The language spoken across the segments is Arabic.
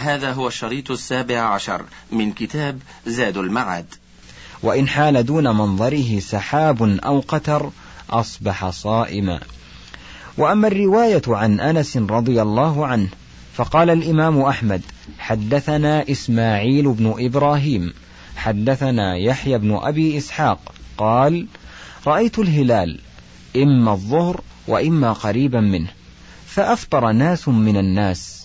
هذا هو الشريط السابع عشر من كتاب زاد المعاد. وإن حال دون منظره سحاب أو قتر أصبح صائما. وأما الرواية عن أنس رضي الله عنه فقال الإمام أحمد حدثنا إسماعيل بن إبراهيم حدثنا يحيى بن أبي إسحاق قال رأيت الهلال إما الظهر وإما قريبا منه فأفطر ناس من الناس.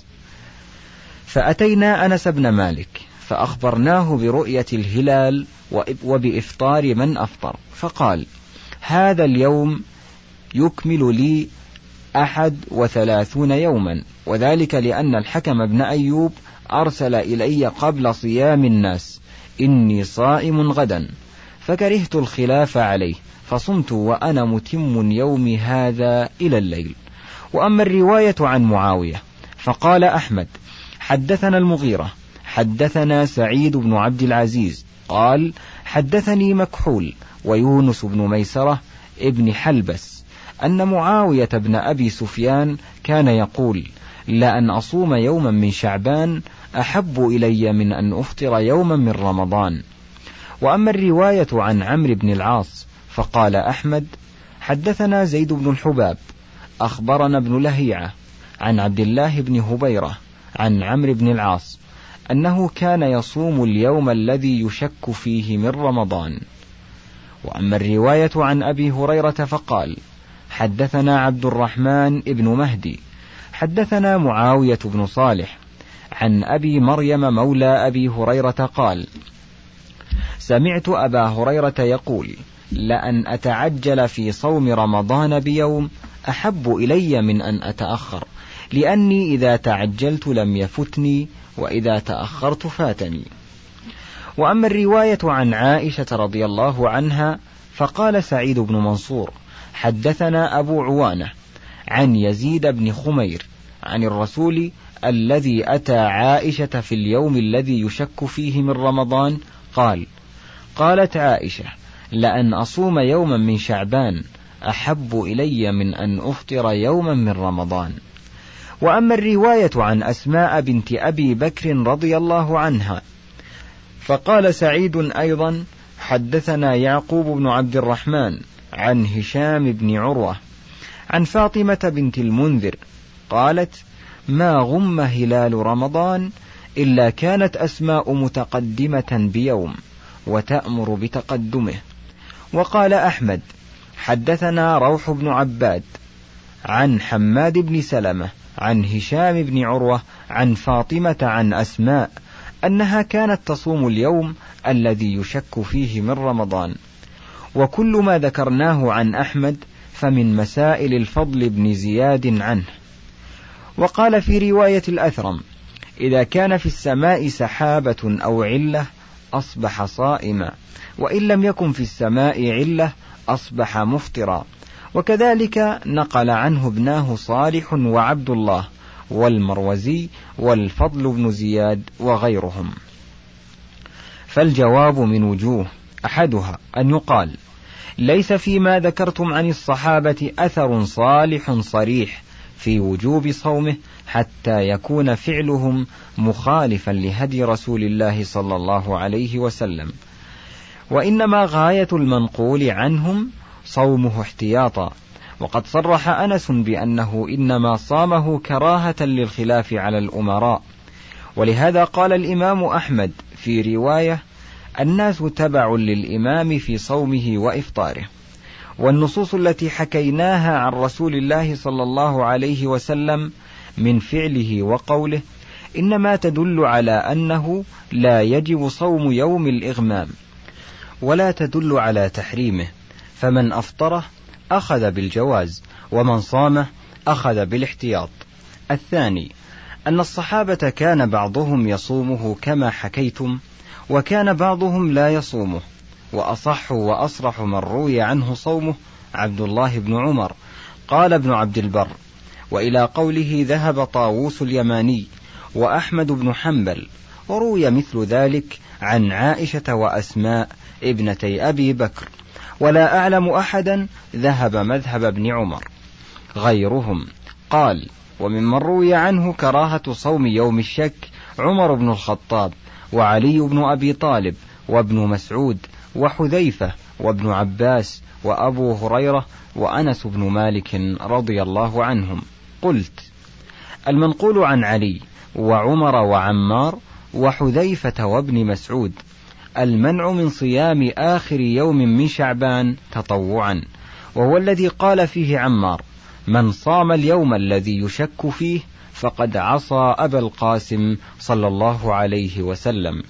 فأتينا أنس بن مالك فأخبرناه برؤية الهلال وبإفطار من أفطر. فقال هذا اليوم يكمل لي أحد وثلاثون يوما وذلك لأن الحكم بن أيوب أرسل إلي قبل صيام الناس. إني صائم غدا. فكرهت الخلاف عليه فصمت وأنا متم يومي هذا إلى الليل. وأما الرواية عن معاوية فقال أحمد حدثنا المغيرة حدثنا سعيد بن عبد العزيز قال حدثني مكحول ويونس بن ميسرة ابن حلبس أن معاوية بن أبي سفيان كان يقول لأن أصوم يوما من شعبان أحب إلي من أن أفطر يوما من رمضان. وأما الرواية عن عمرو بن العاص فقال أحمد حدثنا زيد بن الحباب أخبرنا ابن لهيعة عن عبد الله بن هبيرة عن عمرو بن العاص أنه كان يصوم اليوم الذي يشك فيه من رمضان. وأما الرواية عن أبي هريرة فقال حدثنا عبد الرحمن بن مهدي حدثنا معاوية بن صالح عن أبي مريم مولى أبي هريرة قال سمعت أبا هريرة يقول لأن أتعجل في صوم رمضان بيوم أحب إلي من أن أتأخر لأني إذا تعجلت لم يفتني وإذا تأخرت فاتني. وأما الرواية عن عائشة رضي الله عنها فقال سعيد بن منصور حدثنا أبو عوانة عن يزيد بن خمير عن الرسول الذي أتى عائشة في اليوم الذي يشك فيه من رمضان قال قالت عائشة لأن أصوم يوما من شعبان أحب إلي من أن أفطر يوما من رمضان. وأما الرواية عن أسماء بنت أبي بكر رضي الله عنها فقال سعيد أيضا حدثنا يعقوب بن عبد الرحمن عن هشام بن عروة عن فاطمة بنت المنذر قالت ما غم هلال رمضان إلا كانت أسماء متقدمة بيوم وتأمر بتقدمه. وقال أحمد حدثنا روح بن عباد عن حماد بن سلمة عن هشام بن عروة عن فاطمة عن أسماء أنها كانت تصوم اليوم الذي يشك فيه من رمضان. وكل ما ذكرناه عن أحمد فمن مسائل الفضل بن زياد عنه. وقال في رواية الأثرم إذا كان في السماء سحابة أو علة أصبح صائما وإن لم يكن في السماء علة أصبح مفطرا. وكذلك نقل عنه ابناه صالح وعبد الله والمروزي والفضل بن زياد وغيرهم. فالجواب من وجوه. أحدها أن يقال ليس فيما ذكرتم عن الصحابة أثر صالح صريح في وجوب صومه حتى يكون فعلهم مخالفا لهدي رسول الله صلى الله عليه وسلم. وإنما غاية المنقول عنهم صومه احتياطا. وقد صرح أنس بأنه إنما صامه كراهة للخلاف على الأمراء. ولهذا قال الإمام أحمد في رواية الناس تبع للإمام في صومه وإفطاره. والنصوص التي حكيناها عن رسول الله صلى الله عليه وسلم من فعله وقوله إنما تدل على أنه لا يجب صوم يوم الإغمام ولا تدل على تحريمه. فمن أفطره أخذ بالجواز ومن صامه أخذ بالاحتياط. الثاني أن الصحابة كان بعضهم يصومه كما حكيتم وكان بعضهم لا يصومه وأصح وأصرح من روي عنه صومه عبد الله بن عمر. قال ابن عبد البر وإلى قوله ذهب طاووس اليماني وأحمد بن حنبل وروي مثل ذلك عن عائشة وأسماء ابنتي أبي بكر. ولا أعلم أحدا ذهب مذهب ابن عمر. غيرهم قال وممن روي عنه كراهة صوم يوم الشك عمر بن الخطاب وعلي بن أبي طالب وابن مسعود وحذيفة وابن عباس وأبو هريرة وأنس بن مالك رضي الله عنهم. قلت المنقول عن علي وعمر وعمار وحذيفة وابن مسعود المنع من صيام آخر يوم من شعبان تطوعا. وهو الذي قال فيه عمار من صام اليوم الذي يشك فيه فقد عصى أبا القاسم صلى الله عليه وسلم.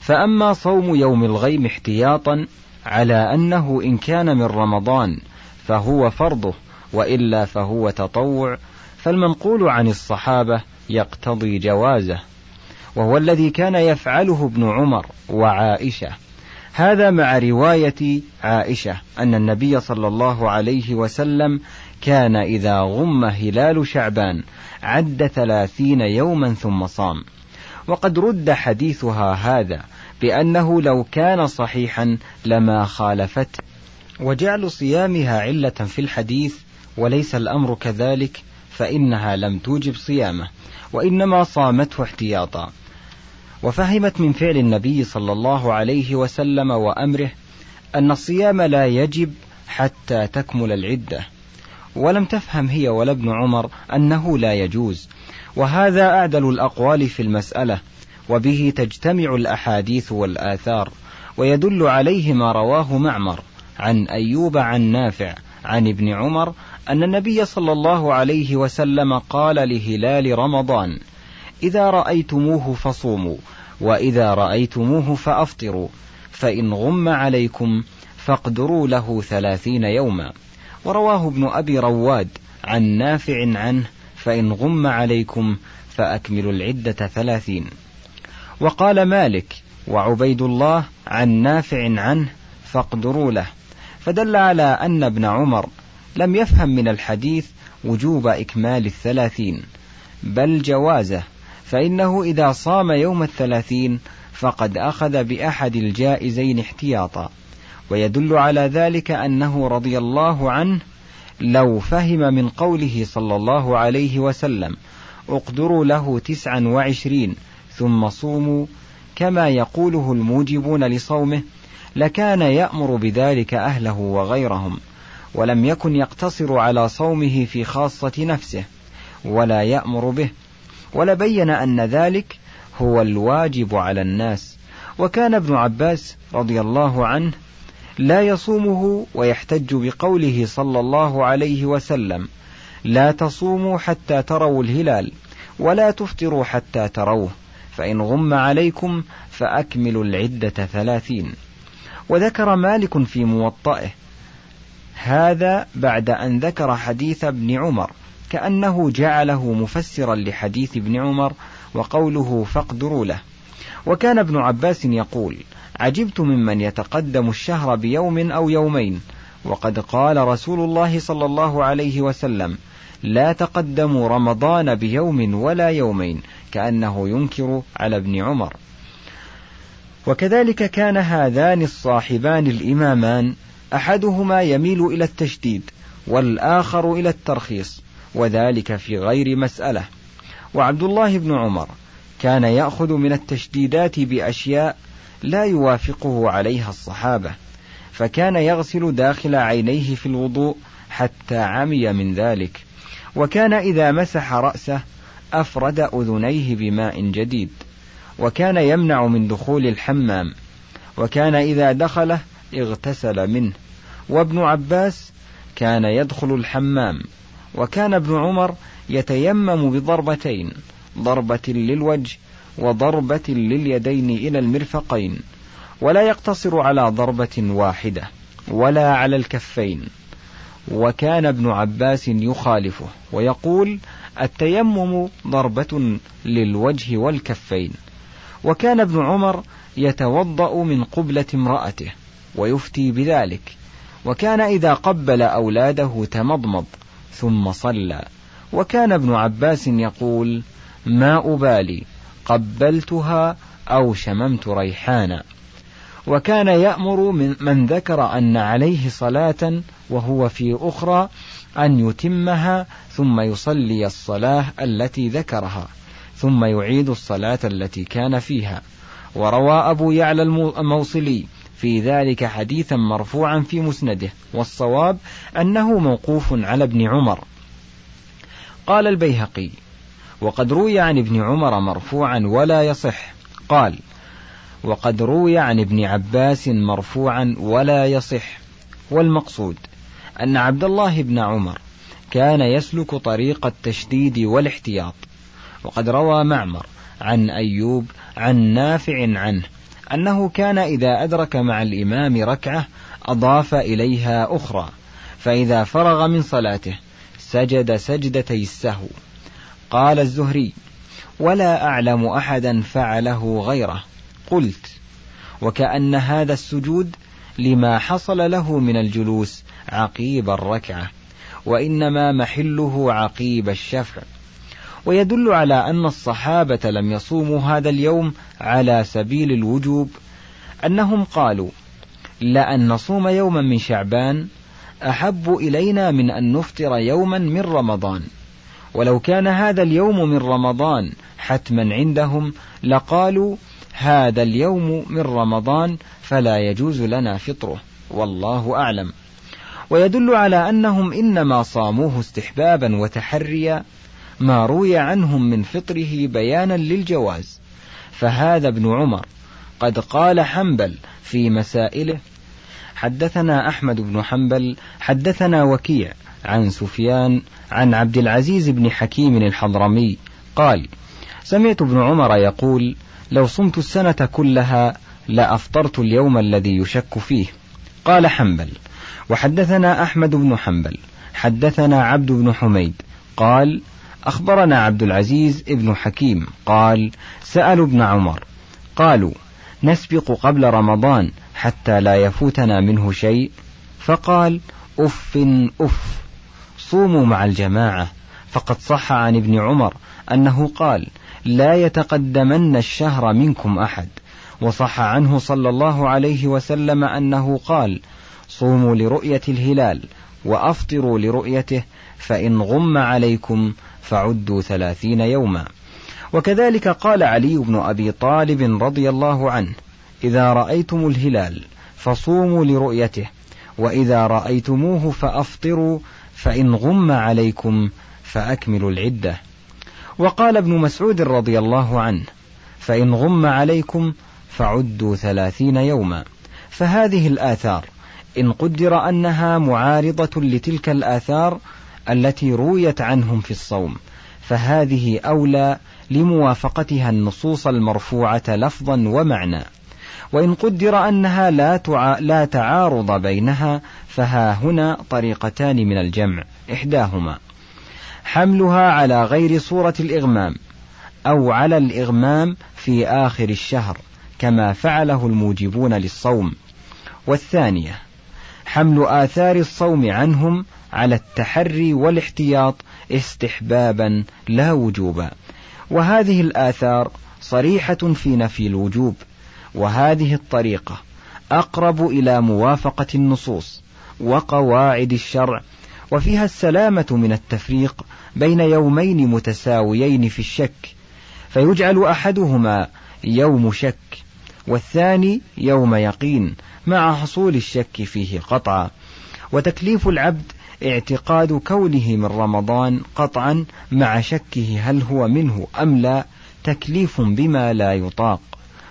فأما صوم يوم الغيم احتياطا على أنه إن كان من رمضان فهو فرضه وإلا فهو تطوع. فالمنقول عن الصحابة يقتضي جوازه. وهو الذي كان يفعله ابن عمر وعائشة. هذا مع رواية عائشة أن النبي صلى الله عليه وسلم كان إذا غم هلال شعبان عد ثلاثين يوما ثم صام. وقد رد حديثها هذا بأنه لو كان صحيحا لما خالفته. وجعل صيامها علة في الحديث وليس الأمر كذلك فإنها لم توجب صيامه وإنما صامته احتياطا. وفهمت من فعل النبي صلى الله عليه وسلم وأمره أن الصيام لا يجب حتى تكمل العدة. ولم تفهم هي ولا ابن عمر أنه لا يجوز. وهذا أعدل الأقوال في المسألة وبه تجتمع الأحاديث والآثار ويدل عليه ما رواه معمر عن أيوب عن نافع عن ابن عمر أن النبي صلى الله عليه وسلم قال لهلال رمضان إذا رأيتموه فصوموا وإذا رأيتموه فأفطروا فإن غم عليكم فاقدروا له ثلاثين يوما. ورواه ابن أبي رواد عن نافع عنه فإن غم عليكم فأكملوا العدة ثلاثين. وقال مالك وعبيد الله عن نافع عنه فاقدروا له. فدل على أن ابن عمر لم يفهم من الحديث وجوب إكمال الثلاثين بل جوازه فإنه إذا صام يوم الثلاثين فقد أخذ بأحد الجائزين احتياطا. ويدل على ذلك أنه رضي الله عنه لو فهم من قوله صلى الله عليه وسلم اقدروا له تسعا وعشرين ثم صوموا كما يقوله الموجبون لصومه لكان يأمر بذلك أهله وغيرهم ولم يكن يقتصر على صومه في خاصة نفسه ولا يأمر به ولبين أن ذلك هو الواجب على الناس. وكان ابن عباس رضي الله عنه لا يصومه ويحتج بقوله صلى الله عليه وسلم لا تصوموا حتى تروا الهلال ولا تفطروا حتى تروه فإن غم عليكم فأكملوا العدة ثلاثين. وذكر مالك في موطئه هذا بعد أن ذكر حديث ابن عمر كأنه جعله مفسرا لحديث ابن عمر وقوله فاقدروا له. وكان ابن عباس يقول عجبت ممن يتقدم الشهر بيوم أو يومين. وقد قال رسول الله صلى الله عليه وسلم لا تقدموا رمضان بيوم ولا يومين كأنه ينكر على ابن عمر. وكذلك كان هذان الصاحبان الإمامان أحدهما يميل إلى التشديد والآخر إلى الترخيص. وذلك في غير مسألة. وعبد الله بن عمر كان يأخذ من التشديدات بأشياء لا يوافقه عليها الصحابة فكان يغسل داخل عينيه في الوضوء حتى عمي من ذلك. وكان إذا مسح رأسه أفرد أذنيه بماء جديد. وكان يمنع من دخول الحمام. وكان إذا دخله اغتسل منه. وابن عباس كان يدخل الحمام. وكان ابن عمر يتيمم بضربتين ضربة للوجه وضربة لليدين إلى المرفقين ولا يقتصر على ضربة واحدة ولا على الكفين. وكان ابن عباس يخالفه ويقول التيمم ضربة للوجه والكفين. وكان ابن عمر يتوضأ من قبلة امرأته ويفتي بذلك. وكان إذا قبل أولاده تمضمض. ثم صلى. وكان ابن عباس يقول ما أبالي قبلتها أو شممت ريحانا. وكان يأمر من, من ذكر أن عليه صلاة وهو في أخرى أن يتمها ثم يصلي الصلاة التي ذكرها ثم يعيد الصلاة التي كان فيها. وروى أبو يعلى الموصلي في ذلك حديثا مرفوعا في مسنده والصواب أنه موقوف على ابن عمر. قال البيهقي وقد روي عن ابن عمر مرفوعا ولا يصح. قال وقد روي عن ابن عباس مرفوعا ولا يصح. والمقصود أن عبد الله بن عمر كان يسلك طريق التشديد والاحتياط وقد روى معمر عن أيوب عن نافع عنه أنه كان إذا أدرك مع الإمام ركعة أضاف إليها أخرى فإذا فرغ من صلاته سجد سجدتي السهو. قال الزهري ولا أعلم أحدا فعله غيره. قلت وكأن هذا السجود لما حصل له من الجلوس عقيب الركعة وإنما محله عقيب الشفع. ويدل على أن الصحابة لم يصوموا هذا اليوم على سبيل الوجوب. أنهم قالوا لأن نصوم يوما من شعبان أحب إلينا من أن نفطر يوما من رمضان. ولو كان هذا اليوم من رمضان حتما عندهم لقالوا هذا اليوم من رمضان فلا يجوز لنا فطره. والله أعلم. ويدل على أنهم إنما صاموه استحبابا وتحريا ما روي عنهم من فطره بيانا للجواز. فهذا ابن عمر قد قال حنبل في مسائله. حدثنا أحمد بن حنبل حدثنا وكيع عن سفيان عن عبد العزيز بن حكيم الحضرمي قال سمعت ابن عمر يقول لو صمت السنة كلها لأفطرت اليوم الذي يشك فيه. قال حنبل وحدثنا أحمد بن حنبل حدثنا عبد بن حميد قال أخبرنا عبد العزيز ابن حكيم قال سألوا ابن عمر قالوا نسبق قبل رمضان حتى لا يفوتنا منه شيء؟ فقال أف أف صوموا مع الجماعة. فقد صح عن ابن عمر أنه قال لا يتقدمن الشهر منكم أحد. وصح عنه صلى الله عليه وسلم أنه قال صوموا لرؤية الهلال وأفطروا لرؤيته فإن غم عليكم فعدوا ثلاثين يوما. وكذلك قال علي بن أبي طالب رضي الله عنه إذا رأيتم الهلال فصوموا لرؤيته وإذا رأيتموه فأفطروا فإن غم عليكم فأكملوا العدة. وقال ابن مسعود رضي الله عنه فإن غم عليكم فعدوا ثلاثين يوما. فهذه الآثار إن قدر أنها معارضة لتلك الآثار التي رويت عنهم في الصوم فهذه أولى لموافقتها النصوص المرفوعة لفظا ومعنى. وإن قدر أنها لا, تع... لا تعارض بينها فها هنا طريقتان من الجمع. إحداهما حملها على غير صورة الإغمام أو على الإغمام في آخر الشهر كما فعله الموجبون للصوم. والثانية حمل آثار الصوم عنهم على التحري والاحتياط استحبابا لا وجوبا وهذه الآثار صريحة في نفي الوجوب. وهذه الطريقة أقرب إلى موافقة النصوص وقواعد الشرع. وفيها السلامة من التفريق بين يومين متساويين في الشك. فيجعل أحدهما يوم شك والثاني يوم يقين مع حصول الشك فيه قطعا. وتكليف العبد اعتقاد كونه من رمضان قطعا مع شكه هل هو منه أم لا تكليف بما لا يطاق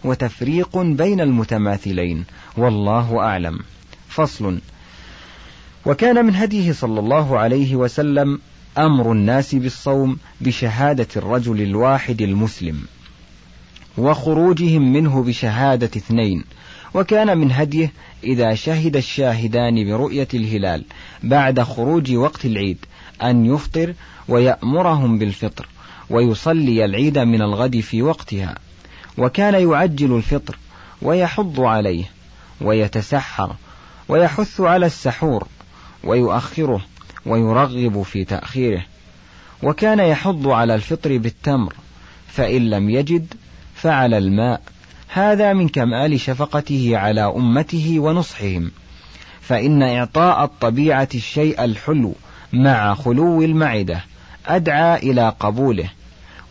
وتفريق بين المتماثلين والله أعلم. فصل. وكان من هديه صلى الله عليه وسلم أمر الناس بالصوم بشهادة الرجل الواحد المسلم وخروجهم منه بشهادة اثنين وكان من هديه إذا شهد الشاهدان برؤية الهلال بعد خروج وقت العيد أن يفطر ويأمرهم بالفطر ويصلي العيد من الغد في وقتها. وكان يعجل الفطر ويحض عليه ويتسحر ويحث على السحور ويؤخره ويرغب في تأخيره. وكان يحض على الفطر بالتمر فإن لم يجد فعلى الماء هذا من كمال شفقته على أمته ونصحهم. فإن إعطاء الطبيعة الشيء الحلو مع خلو المعدة أدعى إلى قبوله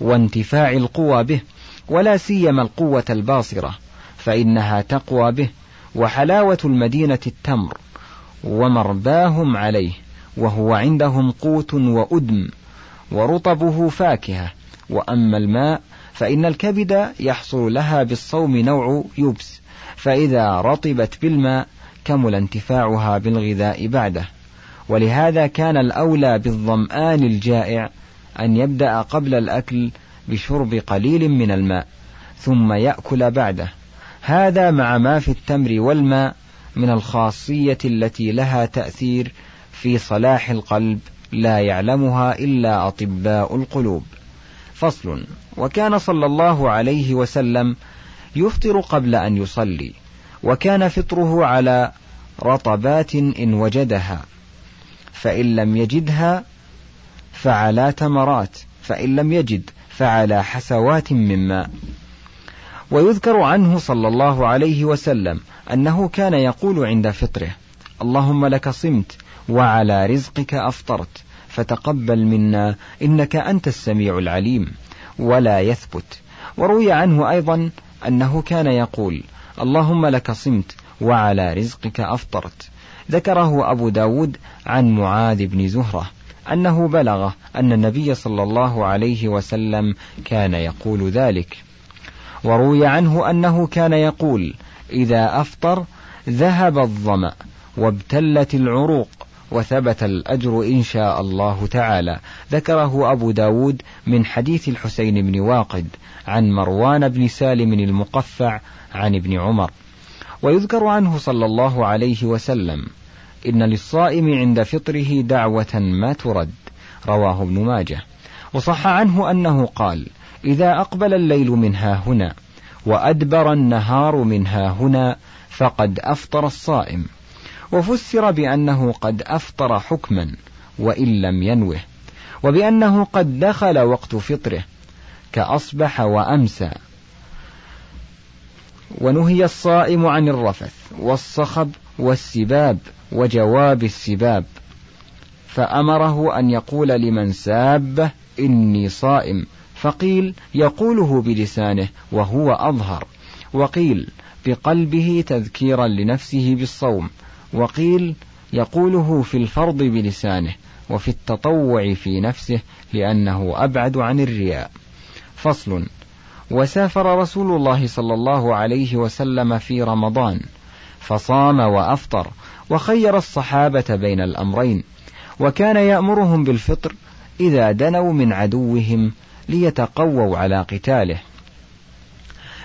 وانتفاع القوى به ولا سيما القوة الباصرة فإنها تقوى به وحلاوة المدينة التمر ومرباهم عليه وهو عندهم قوت وأدم ورطبه فاكهة وأما الماء فإن الكبد يحصل لها بالصوم نوع يبس فإذا رطبت بالماء كمل انتفاعها بالغذاء بعده ولهذا كان الأولى بالظمآن الجائع أن يبدأ قبل الأكل بشرب قليل من الماء ثم يأكل بعده هذا مع ما في التمر والماء من الخاصية التي لها تأثير في صلاح القلب لا يعلمها إلا أطباء القلوب. فصل وكان صلى الله عليه وسلم يفطر قبل أن يصلي، وكان فطره على رطبات إن وجدها، فإن لم يجدها فعلى تمرات، فإن لم يجد فعلى حسوات من ماء. ويذكر عنه صلى الله عليه وسلم أنه كان يقول عند فطره: اللهم لك صمت وعلى رزقك أفطرت فتقبل منا إنك أنت السميع العليم ولا يثبت. وروي عنه أيضا أنه كان يقول اللهم لك صمت وعلى رزقك أفطرت. ذكره أبو داود عن معاذ بن زهرة أنه بلغه أن النبي صلى الله عليه وسلم كان يقول ذلك. وروي عنه أنه كان يقول إذا أفطر ذهب الظمأ وابتلت العروق. وثبت الأجر إن شاء الله تعالى. ذكره أبو داود من حديث الحسين بن واقد عن مروان بن سالم المقفع عن ابن عمر. ويذكر عنه صلى الله عليه وسلم إن للصائم عند فطره دعوة ما ترد. رواه ابن ماجه. وصح عنه أنه قال إذا أقبل الليل منها هنا وأدبر النهار منها هنا فقد أفطر الصائم. وفسر بأنه قد أفطر حكما وإن لم ينوه وبأنه قد دخل وقت فطره كأصبح وأمسى. ونهي الصائم عن الرفث والصخب والسباب وجواب السباب فأمره أن يقول لمن سابه إني صائم. فقيل يقوله بلسانه وهو أظهر وقيل بقلبه تذكيرا لنفسه بالصوم. وقيل يقوله في الفرض بلسانه وفي التطوع في نفسه لأنه أبعد عن الرياء. فصل وسافر رسول الله صلى الله عليه وسلم في رمضان فصام وأفطر وخير الصحابة بين الأمرين وكان يأمرهم بالفطر إذا دنوا من عدوهم ليتقووا على قتاله.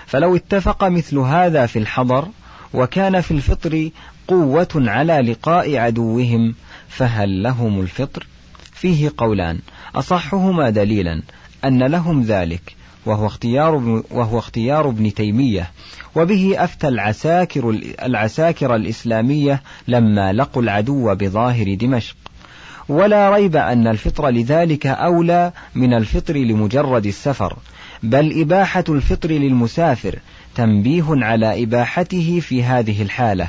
فلو اتفق مثل هذا في الحضر وكان في الفطر قوة على لقاء عدوهم فهل لهم الفطر؟ فيه قولان أصحهما دليلا أن لهم ذلك وهو اختيار وهو اختيار ابن تيمية وبه أفتى العساكر العساكر الإسلامية لما لقوا العدو بظاهر دمشق ولا ريب أن الفطر لذلك أولى من الفطر لمجرد السفر بل إباحة الفطر للمسافر تنبيه على إباحته في هذه الحالة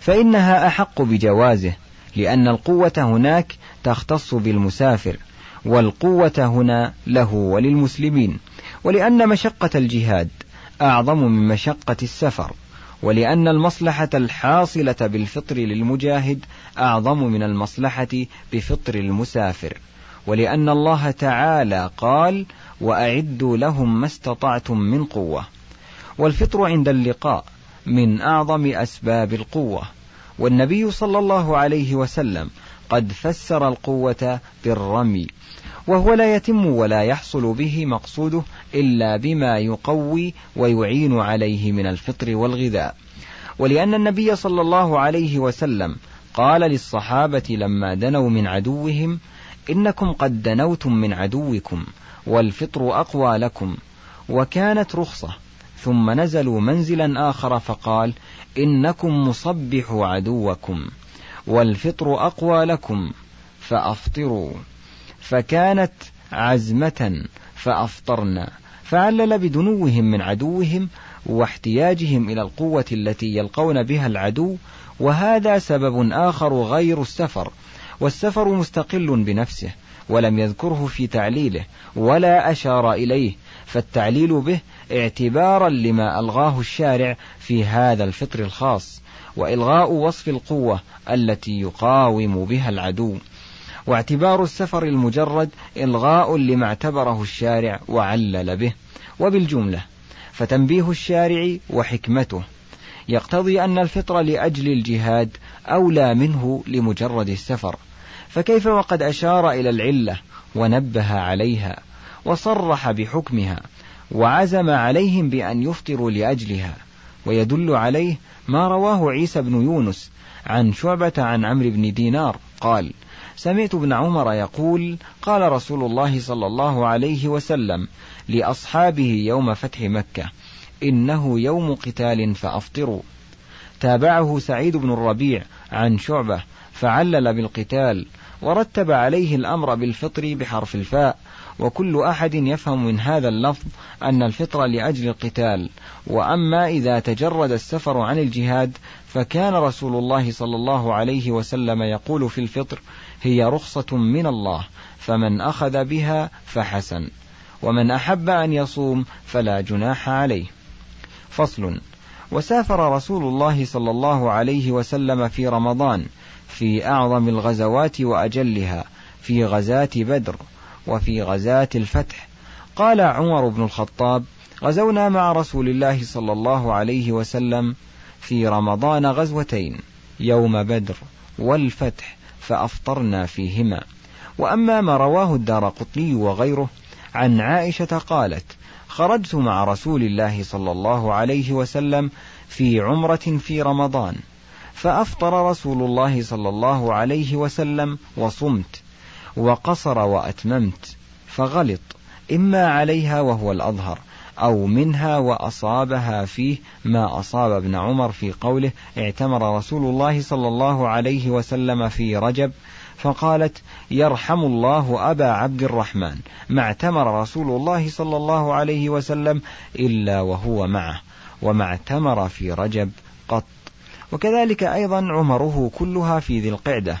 فإنها أحق بجوازه لأن القوة هناك تختص بالمسافر والقوة هنا له وللمسلمين ولأن مشقة الجهاد أعظم من مشقة السفر ولأن المصلحة الحاصلة بالفطر للمجاهد أعظم من المصلحة بفطر المسافر ولأن الله تعالى قال وأعدوا لهم ما استطعتم من قوة والفطر عند اللقاء من أعظم أسباب القوة. والنبي صلى الله عليه وسلم قد فسر القوة بالرمي وهو لا يتم ولا يحصل به مقصوده إلا بما يقوي ويعين عليه من الفطر والغذاء. ولأن النبي صلى الله عليه وسلم قال للصحابة لما دنوا من عدوهم إنكم قد دنوتم من عدوكم والفطر أقوى لكم وكانت رخصة. ثم نزلوا منزلا آخر فقال إنكم مصبحوا عدوكم والفطر أقوى لكم فأفطروا فكانت عزمة فأفطرنا فعلل بدنوهم من عدوهم واحتياجهم إلى القوة التي يلقون بها العدو وهذا سبب آخر غير السفر والسفر مستقل بنفسه ولم يذكره في تعليله ولا أشار إليه فالتعليل به اعتبارا لما ألغاه الشارع في هذا الفطر الخاص وإلغاء وصف القوة التي يقاوم بها العدو. واعتبار السفر المجرد إلغاء لما اعتبره الشارع وعلل به. وبالجملة فتنبيه الشارع وحكمته. يقتضي أن الفطر لأجل الجهاد أولى منه لمجرد السفر. فكيف وقد أشار إلى العلة ونبه عليها وصرح بحكمها؟ وعزم عليهم بأن يفطروا لأجلها ويدل عليه ما رواه عيسى بن يونس عن شعبة عن عمرو بن دينار قال سمعت ابن عمر يقول قال رسول الله صلى الله عليه وسلم لأصحابه يوم فتح مكة إنه يوم قتال فأفطروا تابعه سعيد بن الربيع عن شعبة فعلل بالقتال ورتب عليه الأمر بالفطر بحرف الفاء وكل أحد يفهم من هذا اللفظ أن الفطر لأجل القتال. وأما إذا تجرد السفر عن الجهاد فكان رسول الله صلى الله عليه وسلم يقول في الفطر هي رخصة من الله فمن أخذ بها فحسن ومن أحب أن يصوم فلا جناح عليه. فصل وسافر رسول الله صلى الله عليه وسلم في رمضان في أعظم الغزوات وأجلها في غزاة بدر وفي غزاة الفتح. قال عمر بن الخطاب غزونا مع رسول الله صلى الله عليه وسلم في رمضان غزوتين يوم بدر والفتح فأفطرنا فيهما. وأما ما رواه الدار قطني وغيره عن عائشة قالت خرجت مع رسول الله صلى الله عليه وسلم في عمرة في رمضان فأفطر رسول الله صلى الله عليه وسلم وصمت. وقصر وأتممت فغلط إما عليها وهو الأظهر أو منها وأصابها فيه ما أصاب ابن عمر في قوله اعتمر رسول الله صلى الله عليه وسلم في رجب فقالت يرحم الله أبا عبد الرحمن ما اعتمر رسول الله صلى الله عليه وسلم إلا وهو معه وما اعتمر في رجب قط. وكذلك أيضا عمره كلها في ذي القعدة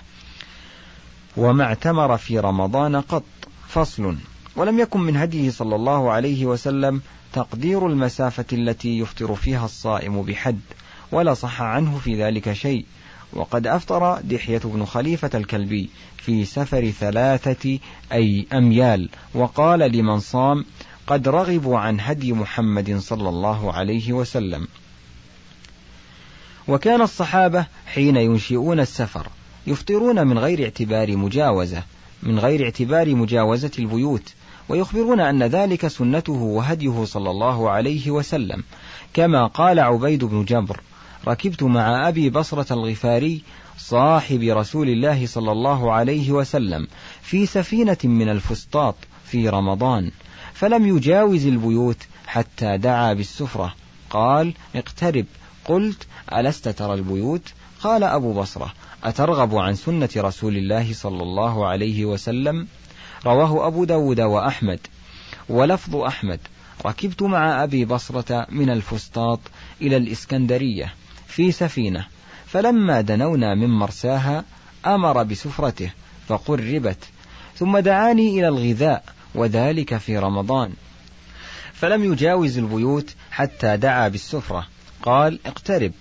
وما اعتمر في رمضان قط. فصل. ولم يكن من هديه صلى الله عليه وسلم تقدير المسافة التي يفطر فيها الصائم بحد ولا صح عنه في ذلك شيء. وقد أفطر دحية بن خليفة الكلبي في سفر ثلاثة أي أميال وقال لمن صام قد رغبوا عن هدي محمد صلى الله عليه وسلم وكان الصحابة حين ينشئون السفر يفطرون من غير اعتبار مجاوزة من غير اعتبار مجاوزة البيوت ويخبرون أن ذلك سنته وهديه صلى الله عليه وسلم. كما قال عبيد بن جبر ركبت مع أبي بصرة الغفاري صاحب رسول الله صلى الله عليه وسلم في سفينة من الفسطاط في رمضان فلم يجاوز البيوت حتى دعا بالسفرة. قال اقترب. قلت ألست ترى البيوت؟ قال أبو بصرة أترغب عن سنة رسول الله صلى الله عليه وسلم؟ رواه أبو داود وأحمد. ولفظ أحمد ركبت مع أبي بصرة من الفسطاط إلى الإسكندرية في سفينة فلما دنونا من مرساها أمر بسفرته فقربت ثم دعاني إلى الغذاء وذلك في رمضان. فلم يجاوز البيوت حتى دعا بالسفرة. قال اقترب.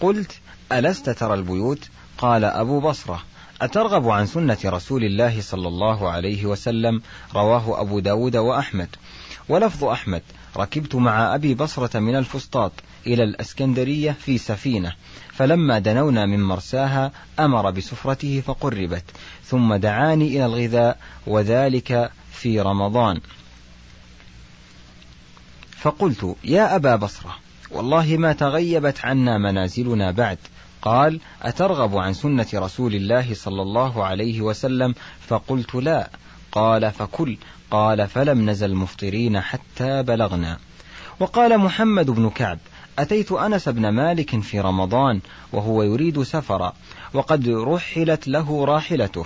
قلت ألست ترى البيوت؟ قال أبو بصرة أترغب عن سنة رسول الله صلى الله عليه وسلم رواه أبو داود وأحمد. ولفظ أحمد ركبت مع أبي بصرة من الفسطاط إلى الأسكندرية في سفينة فلما دنونا من مرساها أمر بسفرته فقربت ثم دعاني إلى الغذاء وذلك في رمضان. فقلت يا أبا بصرة والله ما تغيبت عنا منازلنا بعد قال أترغب عن سنة رسول الله صلى الله عليه وسلم؟ فقلت لا. قال فكل. قال فلم نزل مفطرين حتى بلغنا. وقال محمد بن كعب أتيت أنس بن مالك في رمضان وهو يريد سفرا وقد رحلت له راحلته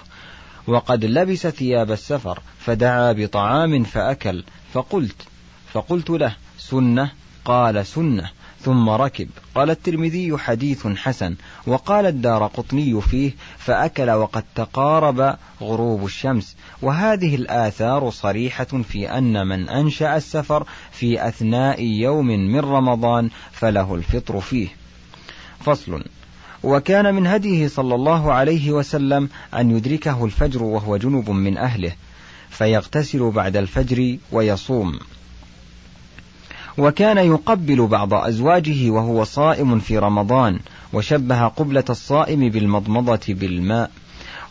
وقد لبس ثياب السفر فدعا بطعام فأكل. فقلت فقلت له سنة؟ قال سنة. ثم ركب. قال الترمذي حديث حسن. وقال الدار قطني فيه فأكل وقد تقارب غروب الشمس. وهذه الآثار صريحة في أن من أنشأ السفر في أثناء يوم من رمضان فله الفطر فيه. فصل. وكان من هديه صلى الله عليه وسلم أن يدركه الفجر وهو جنب من أهله فيغتسل بعد الفجر ويصوم. وكان يقبل بعض أزواجه وهو صائم في رمضان وشبه قبلة الصائم بالمضمضة بالماء.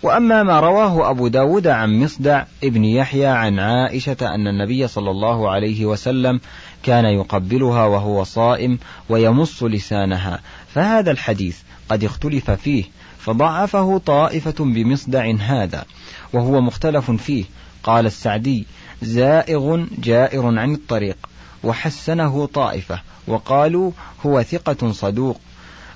وأما ما رواه أبو داود عن مصدع ابن يحيى عن عائشة أن النبي صلى الله عليه وسلم كان يقبلها وهو صائم ويمص لسانها. فهذا الحديث قد اختلف فيه فضعفه طائفة بمصدع هذا وهو مختلف فيه. قال السعدي زائغ جائر عن الطريق. وحسنه طائفة وقالوا هو ثقة صدوق.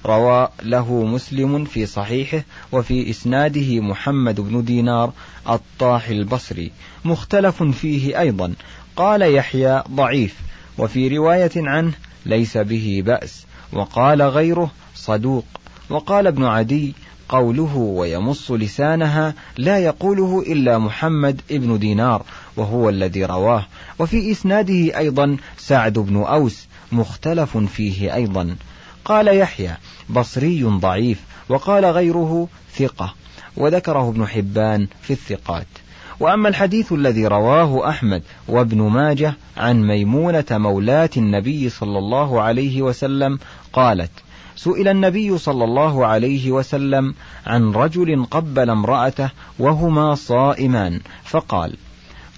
روى له مسلم في صحيحه وفي إسناده محمد بن دينار الطاح البصري مختلف فيه أيضا. قال يحيى ضعيف وفي رواية عنه ليس به بأس وقال غيره صدوق. وقال ابن عدي قوله ويمص لسانها لا يقوله إلا محمد ابن دينار وهو الذي رواه. وفي إسناده أيضا سعد بن أوس مختلف فيه أيضا. قال يحيى بصري ضعيف وقال غيره ثقة وذكره ابن حبان في الثقات. وأما الحديث الذي رواه أحمد وابن ماجه عن ميمونة مولاة النبي صلى الله عليه وسلم قالت سئل النبي صلى الله عليه وسلم عن رجل قبل امرأته وهما صائمان فقال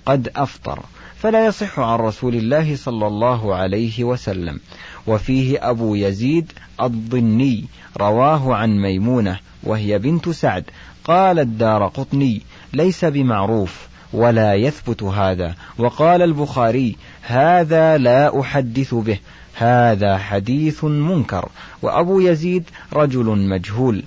قد أفطر. فلا يصح عن رسول الله صلى الله عليه وسلم. وفيه أبو يزيد الضني رواه عن ميمونة وهي بنت سعد. قال الدار قطني ليس بمعروف ولا يثبت هذا. وقال البخاري هذا لا أحدث به هذا حديث منكر. وأبو يزيد رجل مجهول.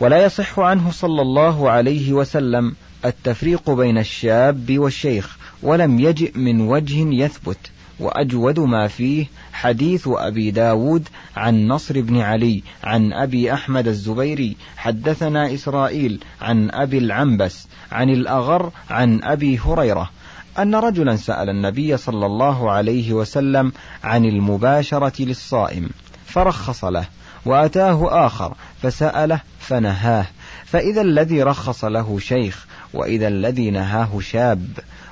ولا يصح عنه صلى الله عليه وسلم التفريق بين الشاب والشيخ. ولم يجئ من وجه يثبت. وأجود ما فيه حديث أبي داود عن نصر بن علي عن أبي أحمد الزبيري حدثنا إسرائيل عن أبي العنبس عن الأغر عن أبي هريرة أن رجلا سأل النبي صلى الله عليه وسلم عن المباشرة للصائم فرخص له وأتاه آخر فسأله فنهاه فإذا الذي رخص له شيخ وإذا الذي نهاه شاب.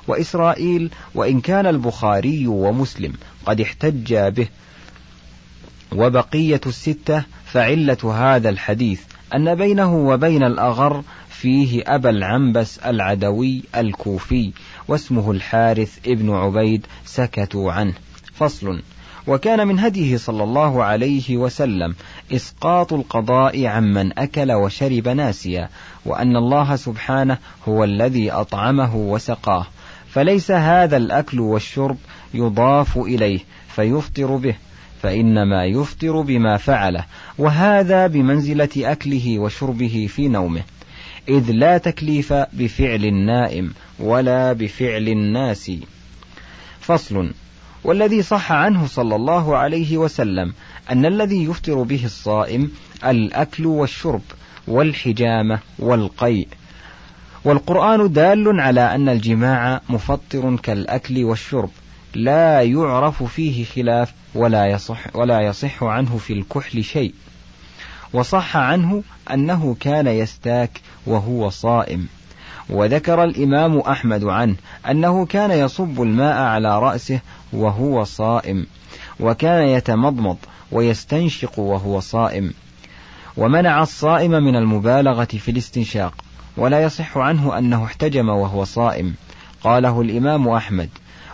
وإسرائيل وإن كان البخاري ومسلم قد احتجا به. وبقية الستة فعلة هذا الحديث أن بينه وبين الأغر فيه أبا العنبس العدوي الكوفي واسمه الحارث ابن عبيد سكتوا عنه. فصل. وكان من هديه صلى الله عليه وسلم إسقاط القضاء عمن أكل وشرب ناسيا وأن الله سبحانه هو الذي أطعمه وسقاه. فليس هذا الأكل والشرب يضاف إليه فيفطر به فإنما يفطر بما فعله وهذا بمنزلة أكله وشربه في نومه إذ لا تكليف بفعل النائم ولا بفعل الناس. فصل والذي صح عنه صلى الله عليه وسلم أن الذي يفطر به الصائم الأكل والشرب والحجامة والقيء والقرآن دال على أن الجماع مفطر كالأكل والشرب لا يعرف فيه خلاف ولا يصح ولا يصح عنه في الكحل شيء. وصح عنه أنه كان يستاك وهو صائم. وذكر الإمام أحمد عنه أنه كان يصب الماء على رأسه وهو صائم وكان يتمضمض ويستنشق وهو صائم. ومنع الصائم من المبالغة في الاستنشاق. ولا يصح عنه أنه احتجم وهو صائم. قاله الإمام أحمد.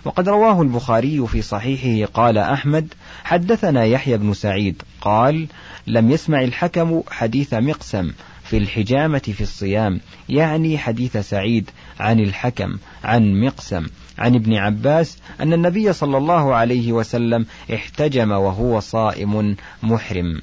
وقد رواه البخاري في صحيحه قال أحمد حدثنا يحيى بن سعيد قال لم يسمع الحكم حديث مقسم في الحجامة في الصيام يعني حديث سعيد عن الحكم عن مقسم. عن ابن عباس أن النبي صلى الله عليه وسلم احتجم وهو صائم محرم.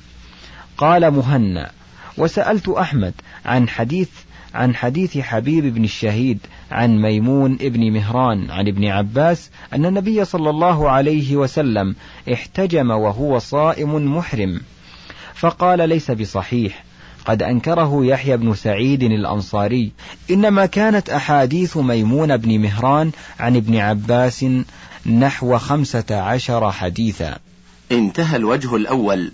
قال مهنأ وسألت أحمد عن حديث عن حديث حبيب بن الشهيد عن ميمون ابن مهران عن ابن عباس أن النبي صلى الله عليه وسلم احتجم وهو صائم محرم. فقال ليس بصحيح. قد أنكره يحيى بن سعيد الأنصاري. إنما كانت أحاديث ميمون بن مهران عن ابن عباس نحو خمسة عشر حديثا. انتهى الوجه الأول.